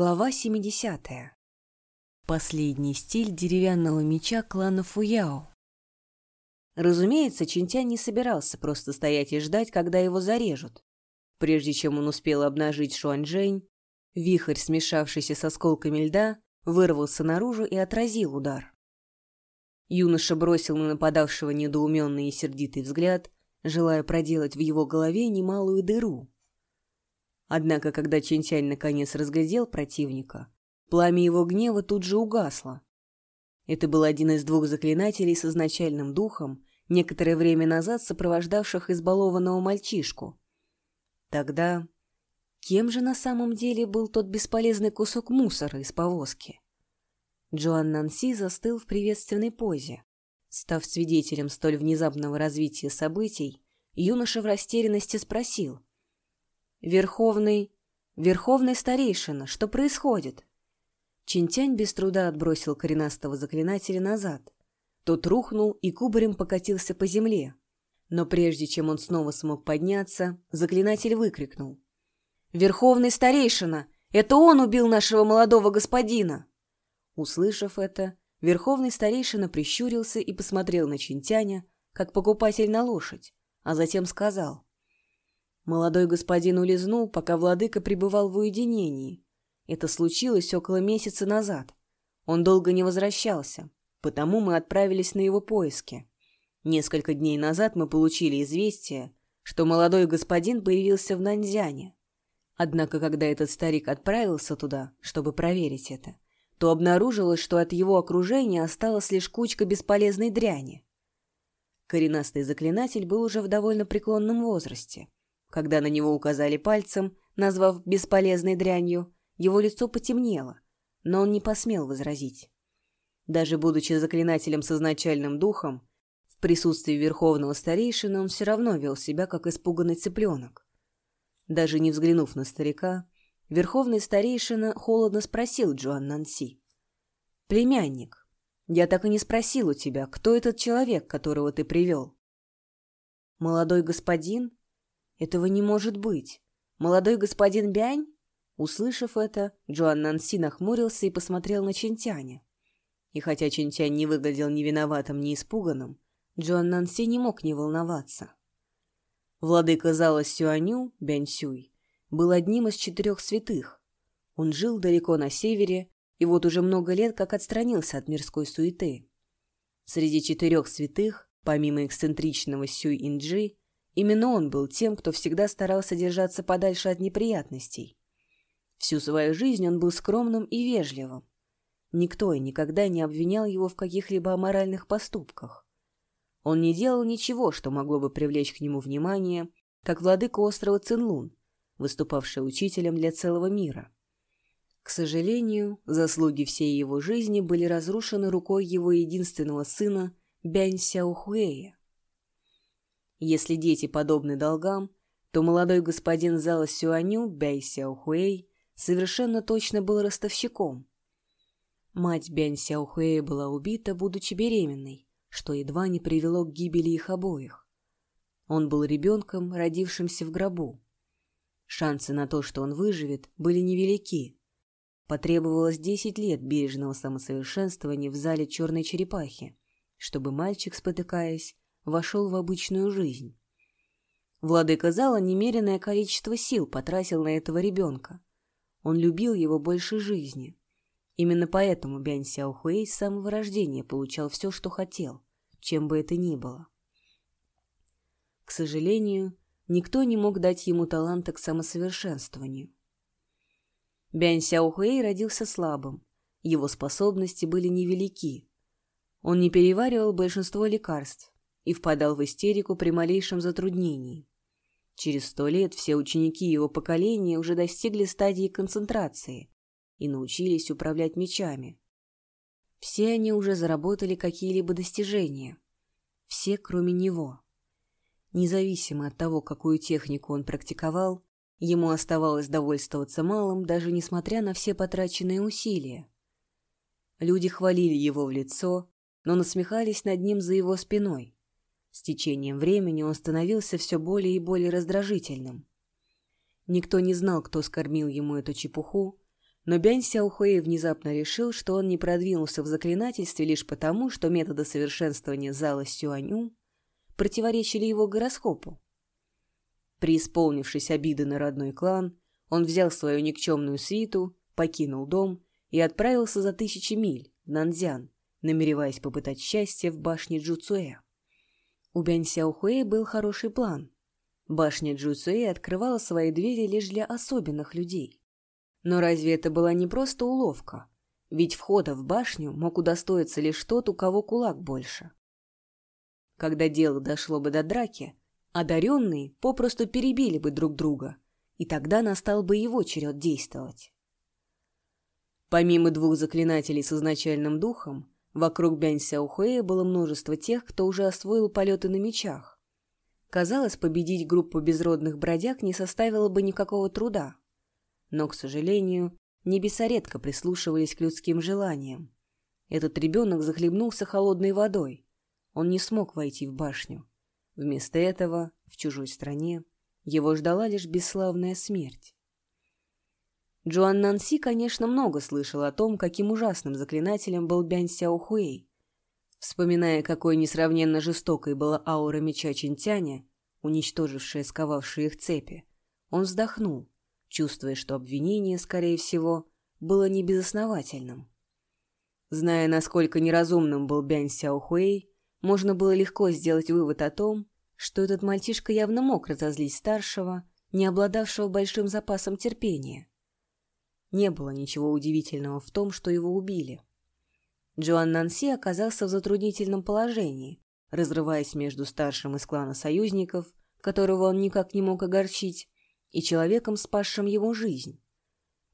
Глава 70. Последний стиль деревянного меча клана Фуяо. Разумеется, Чинтянь не собирался просто стоять и ждать, когда его зарежут. Прежде чем он успел обнажить Шуанчжэнь, вихрь, смешавшийся с осколками льда, вырвался наружу и отразил удар. Юноша бросил на нападавшего недоуменный и сердитый взгляд, желая проделать в его голове немалую дыру. Однако, когда Чинтянь наконец разглядел противника, пламя его гнева тут же угасло. Это был один из двух заклинателей с изначальным духом, некоторое время назад сопровождавших избалованного мальчишку. Тогда кем же на самом деле был тот бесполезный кусок мусора из повозки? Джоан Нанси застыл в приветственной позе. Став свидетелем столь внезапного развития событий, юноша в растерянности спросил — «Верховный... Верховный старейшина, что происходит?» Чинтянь без труда отбросил коренастого заклинателя назад. Тот рухнул и кубарем покатился по земле. Но прежде чем он снова смог подняться, заклинатель выкрикнул. «Верховный старейшина! Это он убил нашего молодого господина!» Услышав это, верховный старейшина прищурился и посмотрел на Чинтяня, как покупатель на лошадь, а затем сказал — Молодой господин улизнул, пока владыка пребывал в уединении. Это случилось около месяца назад. Он долго не возвращался, потому мы отправились на его поиски. Несколько дней назад мы получили известие, что молодой господин появился в Нанзяне. Однако, когда этот старик отправился туда, чтобы проверить это, то обнаружилось, что от его окружения осталась лишь кучка бесполезной дряни. Коренастый заклинатель был уже в довольно преклонном возрасте — когда на него указали пальцем, назвав бесполезной дрянью, его лицо потемнело, но он не посмел возразить. Даже будучи заклинателем с изначальным духом, в присутствии верховного старейшины он все равно вел себя, как испуганный цыпленок. Даже не взглянув на старика, верховный старейшина холодно спросил Джоан Нанси. «Племянник, я так и не спросил у тебя, кто этот человек, которого ты привел?» «Молодой господин?» Этого не может быть. Молодой господин Бянь? Услышав это, Джоан Нанси нахмурился и посмотрел на Чинтяня. И хотя Чинтянь не выглядел ни виноватым, ни испуганным, Джоан Нанси не мог не волноваться. Владыка зала Сюаню, Бянь Сюй, был одним из четырех святых. Он жил далеко на севере и вот уже много лет как отстранился от мирской суеты. Среди четырех святых, помимо эксцентричного Сюй Инджи, Именно он был тем, кто всегда старался держаться подальше от неприятностей. Всю свою жизнь он был скромным и вежливым. Никто и никогда не обвинял его в каких-либо аморальных поступках. Он не делал ничего, что могло бы привлечь к нему внимание, как владыка острова Цинлун, выступавший учителем для целого мира. К сожалению, заслуги всей его жизни были разрушены рукой его единственного сына Бянь Сяохуэя. Если дети подобны долгам, то молодой господин зала Сюаню Бэй Сяохуэй совершенно точно был ростовщиком. Мать Бянь Сяохуэя была убита, будучи беременной, что едва не привело к гибели их обоих. Он был ребенком, родившимся в гробу. Шансы на то, что он выживет, были невелики. Потребовалось десять лет бережного самосовершенствования в зале черной черепахи, чтобы мальчик, спотыкаясь, вошел в обычную жизнь. Владыка зала немеренное количество сил потратил на этого ребенка. Он любил его больше жизни. Именно поэтому Бянь Сяохуэй с самого рождения получал все, что хотел, чем бы это ни было. К сожалению, никто не мог дать ему таланта к самосовершенствованию. Бянь Сяохуэй родился слабым, его способности были невелики. Он не переваривал большинство лекарств, и впадал в истерику при малейшем затруднении. Через сто лет все ученики его поколения уже достигли стадии концентрации и научились управлять мечами. Все они уже заработали какие-либо достижения. Все, кроме него. Независимо от того, какую технику он практиковал, ему оставалось довольствоваться малым, даже несмотря на все потраченные усилия. Люди хвалили его в лицо, но насмехались над ним за его спиной. С течением времени он становился все более и более раздражительным. Никто не знал, кто скормил ему эту чепуху, Но Бянь Сяохуэй внезапно решил, что он не продвинулся в заклинательстве лишь потому, что методы совершенствования зала Сюаню противоречили его гороскопу. Преисполнившись обиды на родной клан, он взял свою никчемную свиту, покинул дом и отправился за тысячи миль в Нанзян, намереваясь попытать счастье в башне Джуцуэ. У Бянь Сяохуэ был хороший план. Башня Джуцуэ открывала свои двери лишь для особенных людей. Но разве это была не просто уловка? Ведь входа в башню мог удостоиться лишь тот, у кого кулак больше. Когда дело дошло бы до драки, одаренные попросту перебили бы друг друга, и тогда настал бы его черед действовать. Помимо двух заклинателей с изначальным духом, вокруг Бянь Сяохуэя было множество тех, кто уже освоил полеты на мечах. Казалось, победить группу безродных бродяг не составило бы никакого труда. Но, к сожалению, небеса редко прислушивались к людским желаниям. Этот ребенок захлебнулся холодной водой. Он не смог войти в башню. Вместо этого, в чужой стране, его ждала лишь бесславная смерть. Джоан Нанси, конечно, много слышал о том, каким ужасным заклинателем был Бянь Сяохуэй. Вспоминая, какой несравненно жестокой была аура меча Чинтяня, уничтожившая сковавшие их цепи, он вздохнул чувствуя, что обвинение, скорее всего, было небезосновательным. Зная, насколько неразумным был Бянь Сяохуэй, можно было легко сделать вывод о том, что этот мальчишка явно мог разозлить старшего, не обладавшего большим запасом терпения. Не было ничего удивительного в том, что его убили. Джоан Нанси оказался в затруднительном положении, разрываясь между старшим из клана союзников, которого он никак не мог огорчить, и человеком, спасшим его жизнь.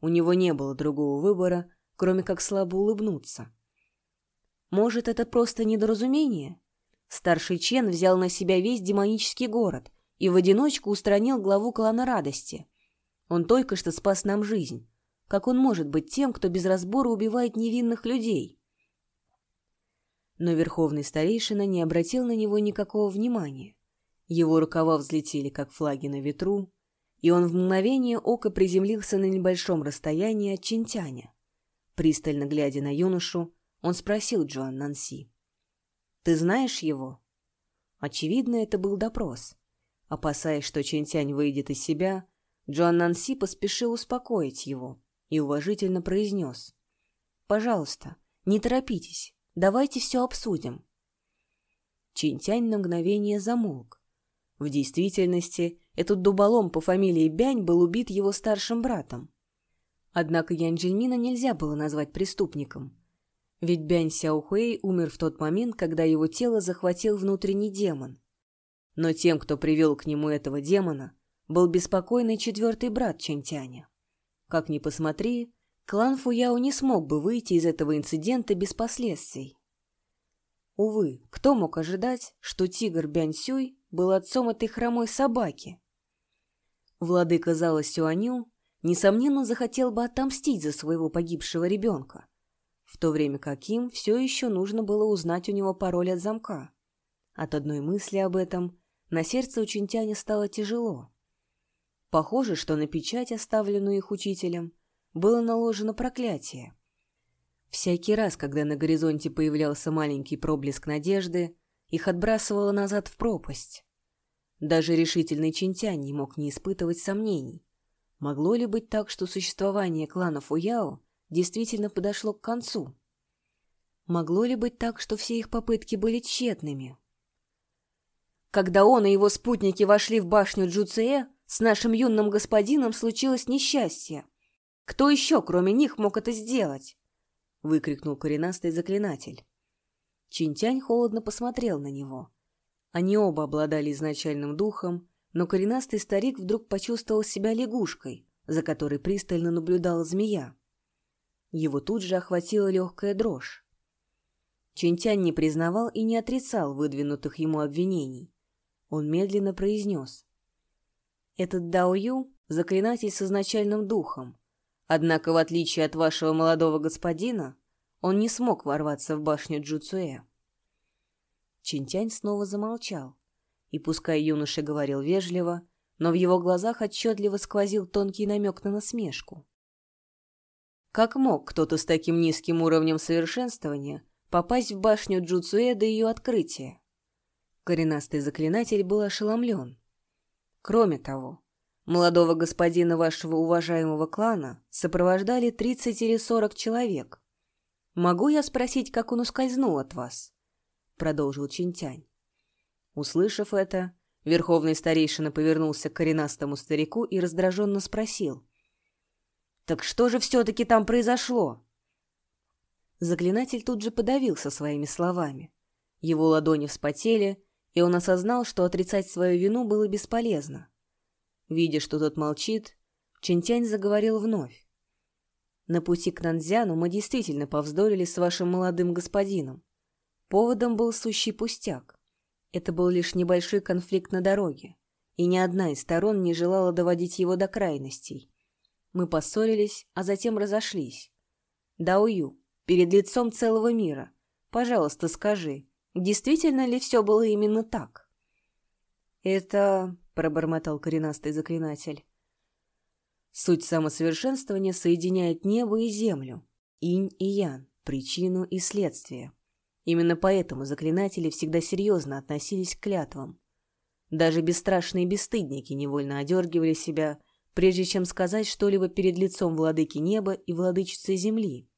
У него не было другого выбора, кроме как слабо улыбнуться. Может, это просто недоразумение? Старший Чен взял на себя весь демонический город и в одиночку устранил главу клана радости. Он только что спас нам жизнь. Как он может быть тем, кто без разбора убивает невинных людей? Но верховный старейшина не обратил на него никакого внимания. Его рукава взлетели, как флаги на ветру, и он в мгновение ока приземлился на небольшом расстоянии от Чинтяня. Пристально глядя на юношу, он спросил Джоан Нанси. «Ты знаешь его?» Очевидно, это был допрос. Опасаясь, что Чинтянь выйдет из себя, Джоан Нанси поспешил успокоить его и уважительно произнес. «Пожалуйста, не торопитесь, давайте все обсудим». Чинтянь на мгновение замолк. В действительности, этот дуболом по фамилии Бянь был убит его старшим братом. Однако Ян Джельмина нельзя было назвать преступником. Ведь Бянь Сяохуэй умер в тот момент, когда его тело захватил внутренний демон. Но тем, кто привел к нему этого демона, был беспокойный четвертый брат Чэнтяня. Как ни посмотри, клан Фуяо не смог бы выйти из этого инцидента без последствий. Увы, кто мог ожидать, что тигр Бянь Сюй был отцом этой хромой собаки? Владыка зала Сюаню, несомненно, захотел бы отомстить за своего погибшего ребенка, в то время как им все еще нужно было узнать у него пароль от замка. От одной мысли об этом на сердце у Чинтяня стало тяжело. Похоже, что на печать, оставленную их учителем, было наложено проклятие. Всякий раз, когда на горизонте появлялся маленький проблеск надежды, их отбрасывало назад в пропасть. Даже решительный Чинтянь не мог не испытывать сомнений. Могло ли быть так, что существование клана Фуяо действительно подошло к концу? Могло ли быть так, что все их попытки были тщетными? Когда он и его спутники вошли в башню Джуцеэ, с нашим юным господином случилось несчастье. Кто еще, кроме них, мог это сделать? — выкрикнул коренастый заклинатель. Чинтянь холодно посмотрел на него. Они оба обладали изначальным духом, но коренастый старик вдруг почувствовал себя лягушкой, за которой пристально наблюдала змея. Его тут же охватила легкая дрожь. Чинтянь не признавал и не отрицал выдвинутых ему обвинений. Он медленно произнес. «Этот Дао Ю — заклинатель с изначальным духом. Однако, в отличие от вашего молодого господина, он не смог ворваться в башню Джуцуэ. Чинтянь снова замолчал. И пускай юноша говорил вежливо, но в его глазах отчетливо сквозил тонкий намек на насмешку. Как мог кто-то с таким низким уровнем совершенствования попасть в башню Джуцуэ до ее открытия? Коренастый заклинатель был ошеломлен. Кроме того, молодого господина вашего уважаемого клана сопровождали 30 или 40 человек. Могу я спросить, как он ускользнул от вас? Продолжил Чинтянь. Услышав это, верховный старейшина повернулся к коренастому старику и раздраженно спросил. «Так что же все-таки там произошло?» Заклинатель тут же подавился своими словами. Его ладони вспотели, и он осознал, что отрицать свою вину было бесполезно. Видя, что тот молчит, Чинтянь заговорил вновь. «На пути к Нанзяну мы действительно повздорили с вашим молодым господином. Поводом был сущий пустяк. Это был лишь небольшой конфликт на дороге, и ни одна из сторон не желала доводить его до крайностей. Мы поссорились, а затем разошлись. Даую, перед лицом целого мира, пожалуйста, скажи, действительно ли все было именно так? Это, пробормотал коренастый заклинатель. Суть самосовершенствования соединяет небо и землю, инь и ян, причину и следствие. Именно поэтому заклинатели всегда серьезно относились к клятвам. Даже бесстрашные бесстыдники невольно одергивали себя, прежде чем сказать что-либо перед лицом владыки неба и владычицы земли.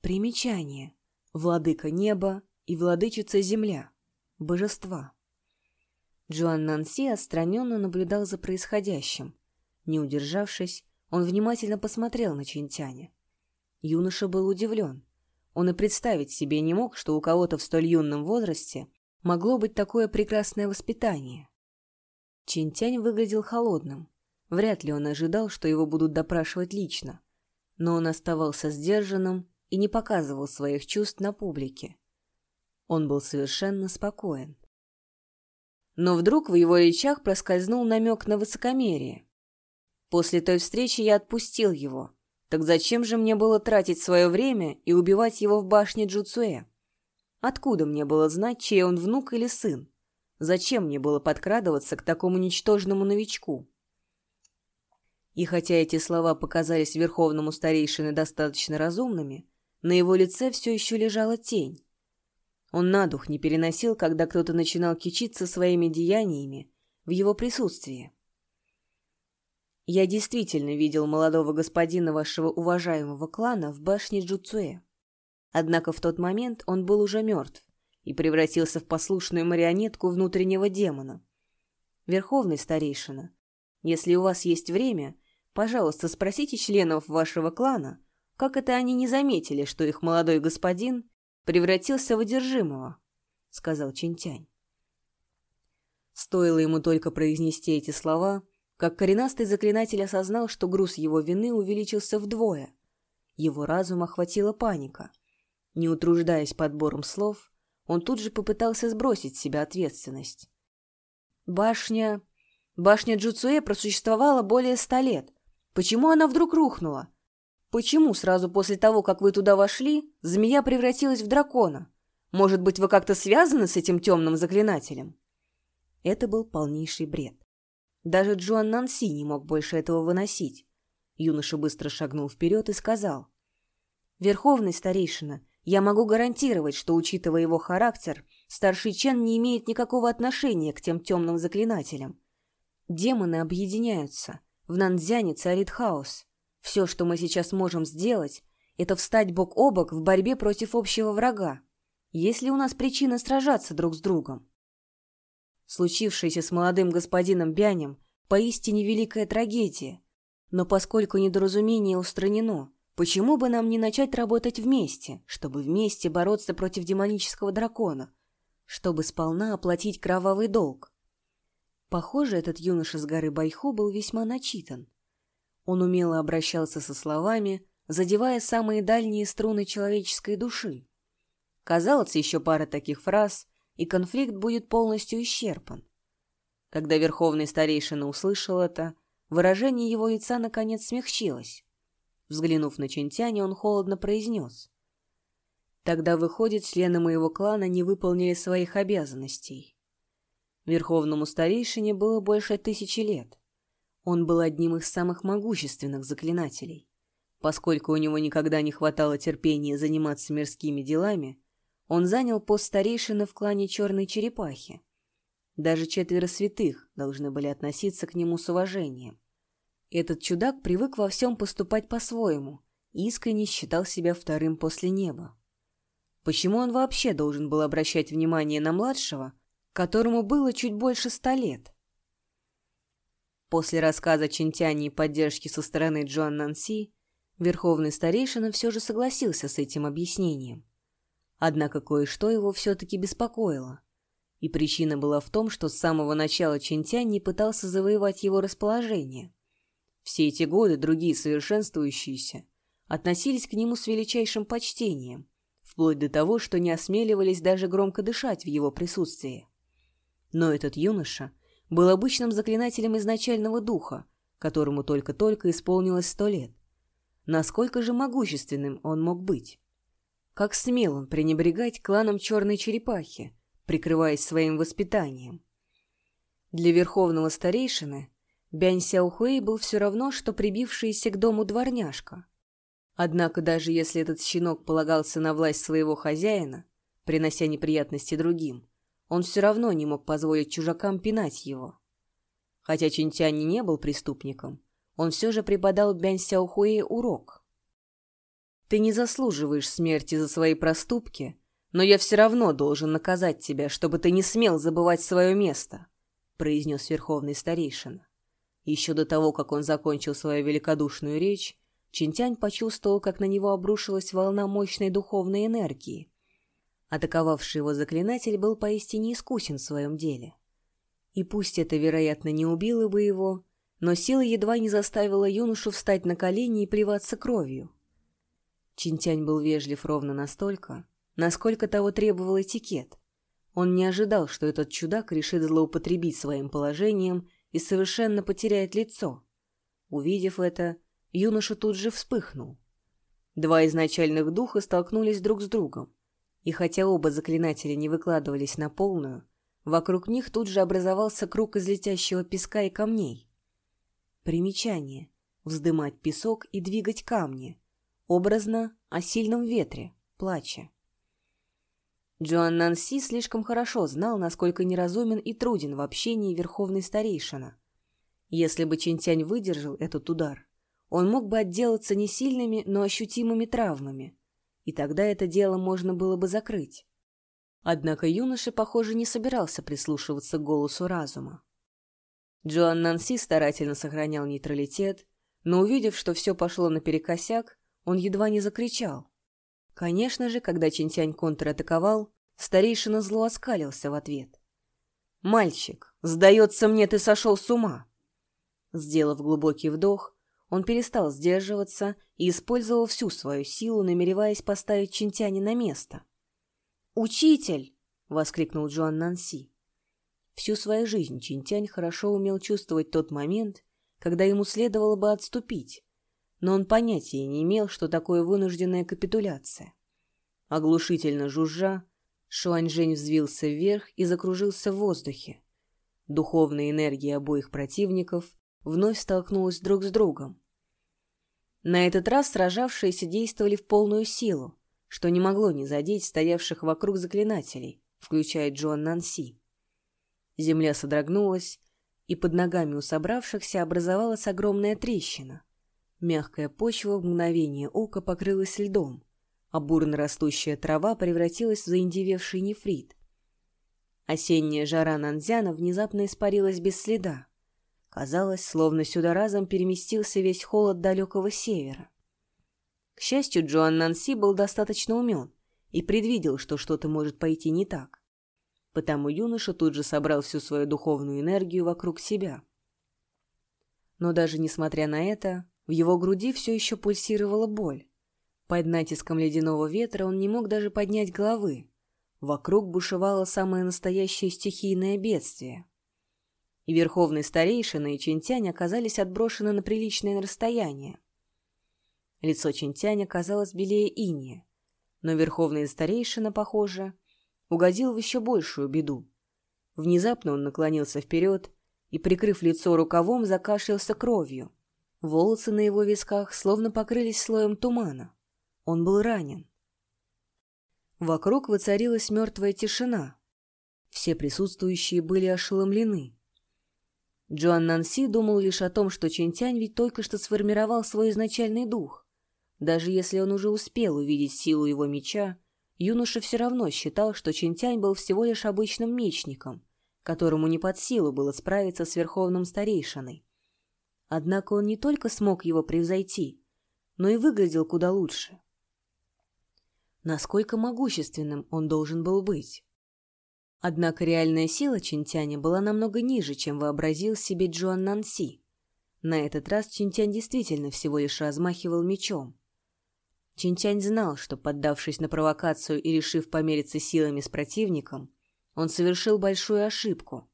Примечание. Владыка неба и владычица земля. Божества. Джоан Нанси отстраненно наблюдал за происходящим. Не удержавшись, он внимательно посмотрел на Чинтяня. Юноша был удивлен. Он и представить себе не мог, что у кого-то в столь юном возрасте могло быть такое прекрасное воспитание. Чинтянь выглядел холодным. Вряд ли он ожидал, что его будут допрашивать лично. Но он оставался сдержанным и не показывал своих чувств на публике. Он был совершенно спокоен. Но вдруг в его речах проскользнул намек на высокомерие. После той встречи я отпустил его, так зачем же мне было тратить свое время и убивать его в башне Джуцуэ? Откуда мне было знать, чей он внук или сын? Зачем мне было подкрадываться к такому ничтожному новичку? И хотя эти слова показались верховному старейшине достаточно разумными, на его лице все еще лежала тень. Он на дух не переносил, когда кто-то начинал кичиться своими деяниями в его присутствии. Я действительно видел молодого господина вашего уважаемого клана в башне Джуцуэ. Однако в тот момент он был уже мертв и превратился в послушную марионетку внутреннего демона. Верховный старейшина, если у вас есть время, пожалуйста, спросите членов вашего клана, как это они не заметили, что их молодой господин превратился в одержимого, — сказал Чинтянь. Стоило ему только произнести эти слова, как коренастый заклинатель осознал, что груз его вины увеличился вдвое. Его разум охватила паника. Не утруждаясь подбором слов, он тут же попытался сбросить с себя ответственность. Башня... Башня Джуцуэ просуществовала более ста лет. Почему она вдруг рухнула? Почему сразу после того, как вы туда вошли, змея превратилась в дракона? Может быть, вы как-то связаны с этим темным заклинателем? Это был полнейший бред. Даже Джоан Нанси не мог больше этого выносить. Юноша быстро шагнул вперед и сказал. «Верховный старейшина, я могу гарантировать, что, учитывая его характер, старший Чен не имеет никакого отношения к тем темным заклинателям. Демоны объединяются. В Нанзяне царит хаос. Все, что мы сейчас можем сделать, это встать бок о бок в борьбе против общего врага. Есть ли у нас причина сражаться друг с другом? Случившееся с молодым господином Бянем поистине великая трагедия. Но поскольку недоразумение устранено, почему бы нам не начать работать вместе, чтобы вместе бороться против демонического дракона, чтобы сполна оплатить кровавый долг? Похоже, этот юноша с горы Байху был весьма начитан. Он умело обращался со словами, задевая самые дальние струны человеческой души. Казалось, еще пара таких фраз, и конфликт будет полностью исчерпан. Когда верховный старейшина услышал это, выражение его лица наконец смягчилось. Взглянув на Чинтяня, он холодно произнес. «Тогда, выходит, члены моего клана не выполнили своих обязанностей. Верховному старейшине было больше тысячи лет. Он был одним из самых могущественных заклинателей. Поскольку у него никогда не хватало терпения заниматься мирскими делами, он занял пост старейшины в клане Черной Черепахи. Даже четверо святых должны были относиться к нему с уважением. Этот чудак привык во всем поступать по-своему и искренне считал себя вторым после неба. Почему он вообще должен был обращать внимание на младшего, которому было чуть больше ста лет? После рассказа Чинтяни и поддержки со стороны Джоан Нанси, верховный старейшина все же согласился с этим объяснением. Однако кое-что его все-таки беспокоило. И причина была в том, что с самого начала Чинтянь не пытался завоевать его расположение. Все эти годы другие совершенствующиеся относились к нему с величайшим почтением, вплоть до того, что не осмеливались даже громко дышать в его присутствии. Но этот юноша был обычным заклинателем изначального духа, которому только-только исполнилось сто лет. Насколько же могущественным он мог быть? Как смел он пренебрегать кланом Черной Черепахи, прикрываясь своим воспитанием? Для верховного старейшины Бянь Сяохуэй был все равно, что прибившийся к дому дворняжка. Однако даже если этот щенок полагался на власть своего хозяина, принося неприятности другим, он все равно не мог позволить чужакам пинать его. Хотя Чинтянь не был преступником, он все же преподал Бянь Сяохуэ урок. «Ты не заслуживаешь смерти за свои проступки, но я все равно должен наказать тебя, чтобы ты не смел забывать свое место», произнес верховный старейшина. Еще до того, как он закончил свою великодушную речь, Чинтянь почувствовал, как на него обрушилась волна мощной духовной энергии. Атаковавший его заклинатель был поистине искусен в своем деле. И пусть это, вероятно, не убило бы его, но сила едва не заставила юношу встать на колени и плеваться кровью. Чинтянь был вежлив ровно настолько, насколько того требовал этикет. Он не ожидал, что этот чудак решит злоупотребить своим положением и совершенно потеряет лицо. Увидев это, юноша тут же вспыхнул. Два изначальных духа столкнулись друг с другом, и хотя оба заклинателя не выкладывались на полную, вокруг них тут же образовался круг из летящего песка и камней. Примечание. Вздымать песок и двигать камни. Образно о сильном ветре, плача. Джоан Нанси слишком хорошо знал, насколько неразумен и труден в общении верховный старейшина. Если бы Чинтянь выдержал этот удар, он мог бы отделаться не сильными, но ощутимыми травмами, и тогда это дело можно было бы закрыть. Однако юноша, похоже, не собирался прислушиваться к голосу разума. Джоан Нанси старательно сохранял нейтралитет, но увидев, что все пошло наперекосяк, он едва не закричал. Конечно же, когда Чинтянь контратаковал, старейшина зло оскалился в ответ. «Мальчик, сдается мне, ты сошел с ума!» Сделав глубокий вдох, он перестал сдерживаться и использовал всю свою силу, намереваясь поставить Чинтяни на место. «Учитель!» — воскликнул Джоан Нанси. Всю свою жизнь Чинтянь хорошо умел чувствовать тот момент, когда ему следовало бы отступить, но он понятия не имел, что такое вынужденная капитуляция. Оглушительно жужжа, Шуаньжэнь взвился вверх и закружился в воздухе. Духовная энергия обоих противников вновь столкнулась друг с другом. На этот раз сражавшиеся действовали в полную силу, что не могло не задеть стоявших вокруг заклинателей, включая Джоан Нанси. Земля содрогнулась, и под ногами у собравшихся образовалась огромная трещина — Мягкая почва в мгновение ока покрылась льдом, а бурно растущая трава превратилась в заиндевевший нефрит. Осенняя жара Нанзяна внезапно испарилась без следа. Казалось, словно сюда разом переместился весь холод далекого севера. К счастью, Джоан Нанси был достаточно умен и предвидел, что что-то может пойти не так. Потому юноша тут же собрал всю свою духовную энергию вокруг себя. Но даже несмотря на это, в его груди все еще пульсировала боль. Под натиском ледяного ветра он не мог даже поднять головы. Вокруг бушевало самое настоящее стихийное бедствие. И верховный старейшина и Чинтянь оказались отброшены на приличное расстояние. Лицо Чинтяня казалось белее иния, но верховный старейшина, похоже, угодил в еще большую беду. Внезапно он наклонился вперед и, прикрыв лицо рукавом, закашлялся кровью Волосы на его висках словно покрылись слоем тумана. Он был ранен. Вокруг воцарилась мертвая тишина. Все присутствующие были ошеломлены. Джоан Нанси думал лишь о том, что Чинтянь ведь только что сформировал свой изначальный дух. Даже если он уже успел увидеть силу его меча, юноша все равно считал, что Чинтянь был всего лишь обычным мечником, которому не под силу было справиться с верховным старейшиной. Однако он не только смог его превзойти, но и выглядел куда лучше. Насколько могущественным он должен был быть? Однако реальная сила Чинтяня была намного ниже, чем вообразил себе Джоан Нанси. На этот раз Чинтянь действительно всего лишь размахивал мечом. Чинтянь знал, что, поддавшись на провокацию и решив помериться силами с противником, он совершил большую ошибку.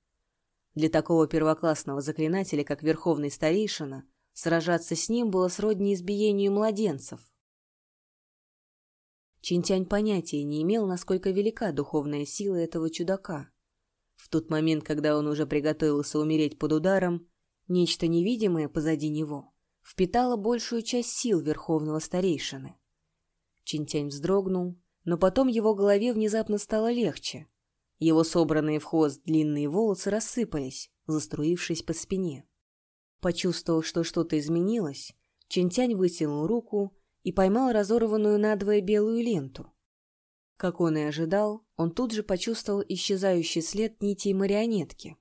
Для такого первоклассного заклинателя, как Верховный Старейшина, сражаться с ним было сродни избиению младенцев. Чинтянь понятия не имел, насколько велика духовная сила этого чудака. В тот момент, когда он уже приготовился умереть под ударом, нечто невидимое позади него впитало большую часть сил Верховного Старейшины. Чинтянь вздрогнул, но потом его голове внезапно стало легче — его собранные в хвост длинные волосы рассыпались, заструившись по спине. Почувствовав, что что-то изменилось, Чинтянь вытянул руку и поймал разорванную надвое белую ленту. Как он и ожидал, он тут же почувствовал исчезающий след нитей марионетки.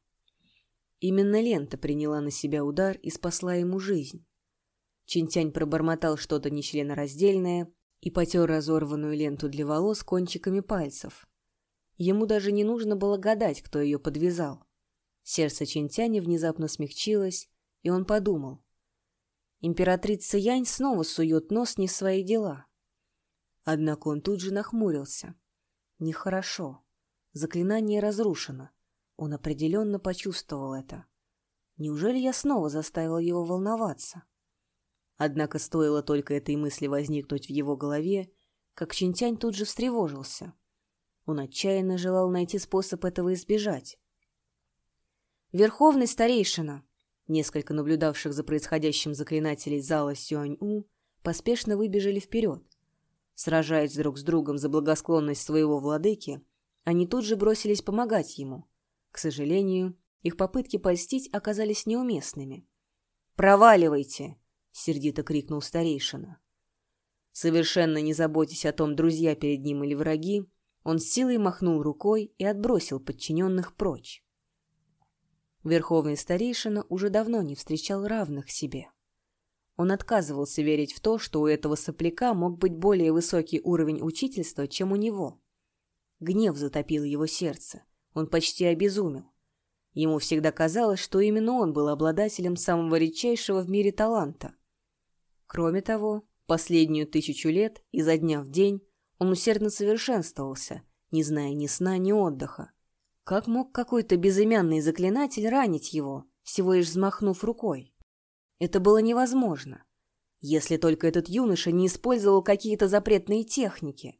Именно лента приняла на себя удар и спасла ему жизнь. Чинтянь пробормотал что-то нечленораздельное и потер разорванную ленту для волос кончиками пальцев. Ему даже не нужно было гадать, кто ее подвязал. Сердце Чинтяня внезапно смягчилось, и он подумал. Императрица Янь снова сует нос не в свои дела. Однако он тут же нахмурился. Нехорошо. Заклинание разрушено. Он определенно почувствовал это. Неужели я снова заставил его волноваться? Однако стоило только этой мысли возникнуть в его голове, как Чинтянь тут же встревожился — он отчаянно желал найти способ этого избежать. «Верховный старейшина!» Несколько наблюдавших за происходящим заклинателей зала Сюань-У поспешно выбежали вперед. Сражаясь друг с другом за благосклонность своего владыки, они тут же бросились помогать ему. К сожалению, их попытки польстить оказались неуместными. «Проваливайте!» — сердито крикнул старейшина. Совершенно не заботясь о том, друзья перед ним или враги, он с силой махнул рукой и отбросил подчиненных прочь. Верховный старейшина уже давно не встречал равных себе. Он отказывался верить в то, что у этого сопляка мог быть более высокий уровень учительства, чем у него. Гнев затопил его сердце. Он почти обезумел. Ему всегда казалось, что именно он был обладателем самого редчайшего в мире таланта. Кроме того, последнюю тысячу лет, изо дня в день, он усердно совершенствовался, не зная ни сна, ни отдыха. Как мог какой-то безымянный заклинатель ранить его, всего лишь взмахнув рукой? Это было невозможно, если только этот юноша не использовал какие-то запретные техники.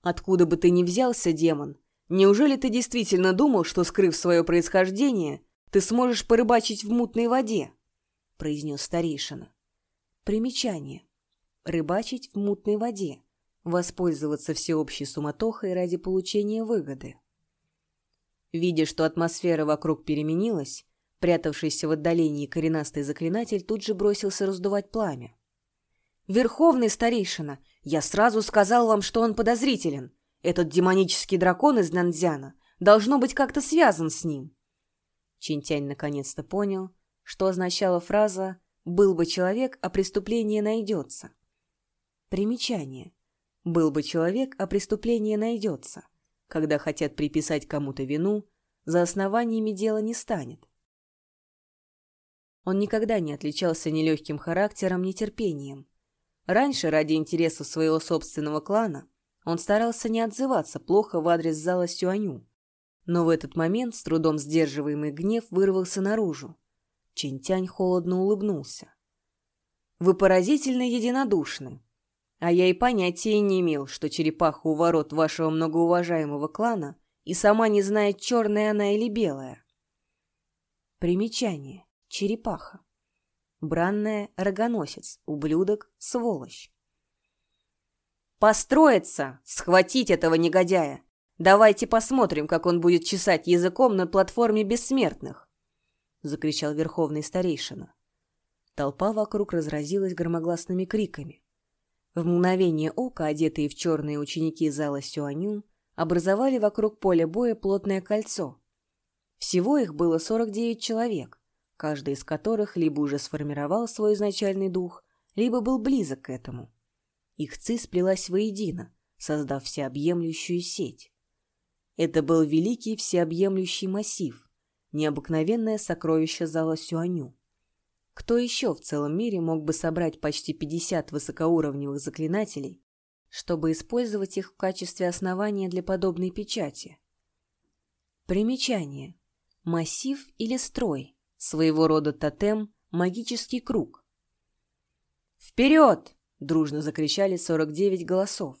Откуда бы ты ни взялся, демон, неужели ты действительно думал, что, скрыв свое происхождение, ты сможешь порыбачить в мутной воде? произнес старейшина. Примечание. Рыбачить в мутной воде воспользоваться всеобщей суматохой ради получения выгоды. Видя, что атмосфера вокруг переменилась, прятавшийся в отдалении коренастый заклинатель тут же бросился раздувать пламя. «Верховный старейшина, я сразу сказал вам, что он подозрителен. Этот демонический дракон из Нанзяна должно быть как-то связан с ним». Чинтянь наконец-то понял, что означала фраза «был бы человек, а преступление найдется». Примечание. Был бы человек, а преступление найдется. Когда хотят приписать кому-то вину, за основаниями дела не станет. Он никогда не отличался ни легким характером, ни терпением. Раньше, ради интересов своего собственного клана, он старался не отзываться плохо в адрес зала Сюаню. Но в этот момент с трудом сдерживаемый гнев вырвался наружу. Чинтянь холодно улыбнулся. «Вы поразительно единодушны. А я и понятия не имел, что черепаха у ворот вашего многоуважаемого клана и сама не знает, черная она или белая. Примечание. Черепаха. Бранная — рогоносец, ублюдок — сволочь. «Построиться! Схватить этого негодяя! Давайте посмотрим, как он будет чесать языком на платформе бессмертных!» — закричал верховный старейшина. Толпа вокруг разразилась громогласными криками. В мгновение ока, одетые в черные ученики зала Сюаню, образовали вокруг поля боя плотное кольцо. Всего их было 49 человек, каждый из которых либо уже сформировал свой изначальный дух, либо был близок к этому. Их ци сплелась воедино, создав всеобъемлющую сеть. Это был великий всеобъемлющий массив, необыкновенное сокровище зала Сюаню. Кто еще в целом мире мог бы собрать почти 50 высокоуровневых заклинателей, чтобы использовать их в качестве основания для подобной печати? Примечание. Массив или строй, своего рода тотем, магический круг. «Вперед!» — дружно закричали 49 голосов.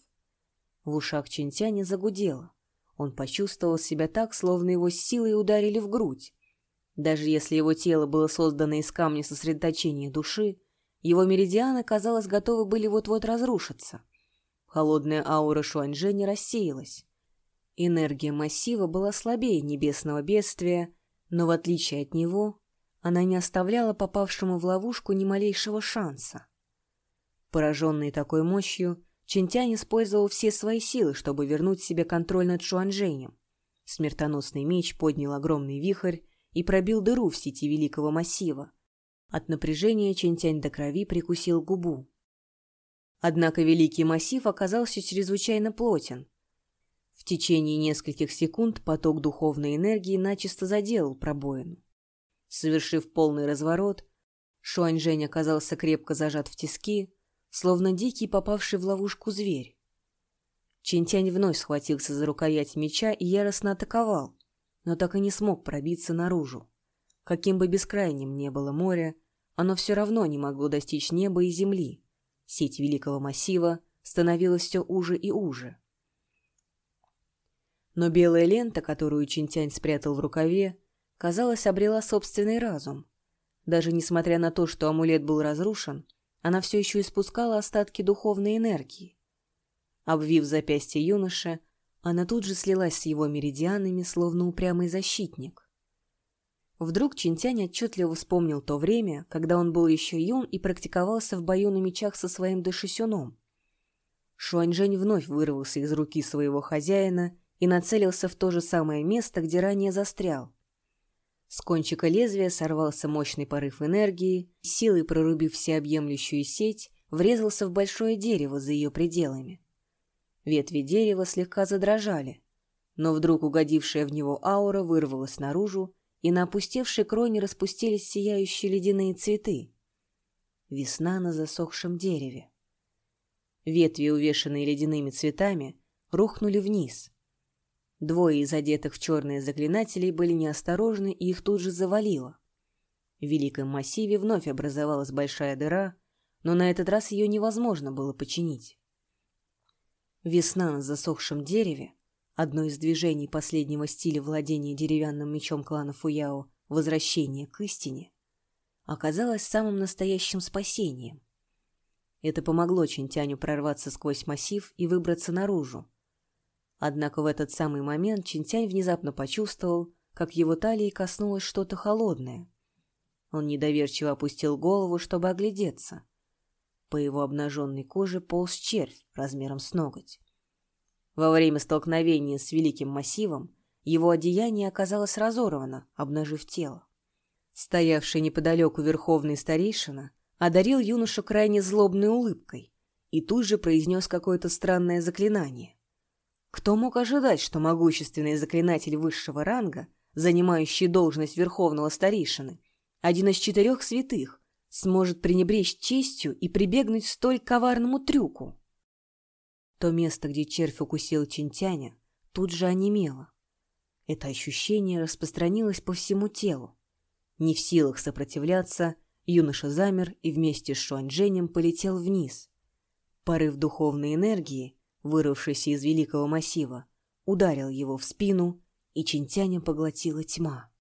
В ушах Чинтяня загудело. Он почувствовал себя так, словно его силой ударили в грудь. Даже если его тело было создано из камня сосредоточения души, его меридианы, казалось, готовы были вот-вот разрушиться. Холодная аура Шуаньжэня рассеялась. Энергия массива была слабее небесного бедствия, но в отличие от него, она не оставляла попавшему в ловушку ни малейшего шанса. Пораженный такой мощью, Чинтянь использовал все свои силы, чтобы вернуть себе контроль над Шуанжэнем. Смертоносный меч поднял огромный вихрь и пробил дыру в сети великого массива. От напряжения Чентянь до крови прикусил губу. Однако великий массив оказался чрезвычайно плотен. В течение нескольких секунд поток духовной энергии начисто заделал пробоину. Совершив полный разворот, Шуаньжэнь оказался крепко зажат в тиски, словно дикий, попавший в ловушку зверь. Чинтянь вновь схватился за рукоять меча и яростно атаковал, но так и не смог пробиться наружу. Каким бы бескрайним ни было море, оно все равно не могло достичь неба и земли. Сеть великого массива становилась все уже и уже. Но белая лента, которую Чинтянь спрятал в рукаве, казалось, обрела собственный разум. Даже несмотря на то, что амулет был разрушен, она все еще испускала остатки духовной энергии. Обвив запястье юноши, она тут же слилась с его меридианами, словно упрямый защитник. Вдруг Чинтянь отчетливо вспомнил то время, когда он был еще юн и практиковался в бою на мечах со своим дышисюном. Шуаньжэнь вновь вырвался из руки своего хозяина и нацелился в то же самое место, где ранее застрял. С кончика лезвия сорвался мощный порыв энергии, силой прорубив всеобъемлющую сеть, врезался в большое дерево за ее пределами. Ветви дерева слегка задрожали, но вдруг угодившая в него аура вырвалась наружу, и на опустевшей кроне распустились сияющие ледяные цветы. Весна на засохшем дереве. Ветви, увешанные ледяными цветами, рухнули вниз. Двое из одетых в черные заклинателей были неосторожны, и их тут же завалило. В великом массиве вновь образовалась большая дыра, но на этот раз ее невозможно было починить. Весна на засохшем дереве, одно из движений последнего стиля владения деревянным мечом клана Фуяо «Возвращение к истине», оказалась самым настоящим спасением. Это помогло Чинтяню прорваться сквозь массив и выбраться наружу. Однако в этот самый момент Чинтянь внезапно почувствовал, как его талии коснулось что-то холодное. Он недоверчиво опустил голову, чтобы оглядеться. По его обнаженной коже полз червь размером с ноготь. Во время столкновения с великим массивом его одеяние оказалось разорвано, обнажив тело. Стоявший неподалеку верховный старейшина одарил юношу крайне злобной улыбкой и тут же произнес какое-то странное заклинание. Кто мог ожидать, что могущественный заклинатель высшего ранга, занимающий должность верховного старейшины, один из четырех святых, сможет пренебречь честью и прибегнуть столь коварному трюку. То место, где червь укусил Чинтяня, тут же онемело. Это ощущение распространилось по всему телу. Не в силах сопротивляться, юноша замер и вместе с Шуаньжэнем полетел вниз. Порыв духовной энергии, вырвавшийся из великого массива, ударил его в спину, и Чинтяня поглотила тьма.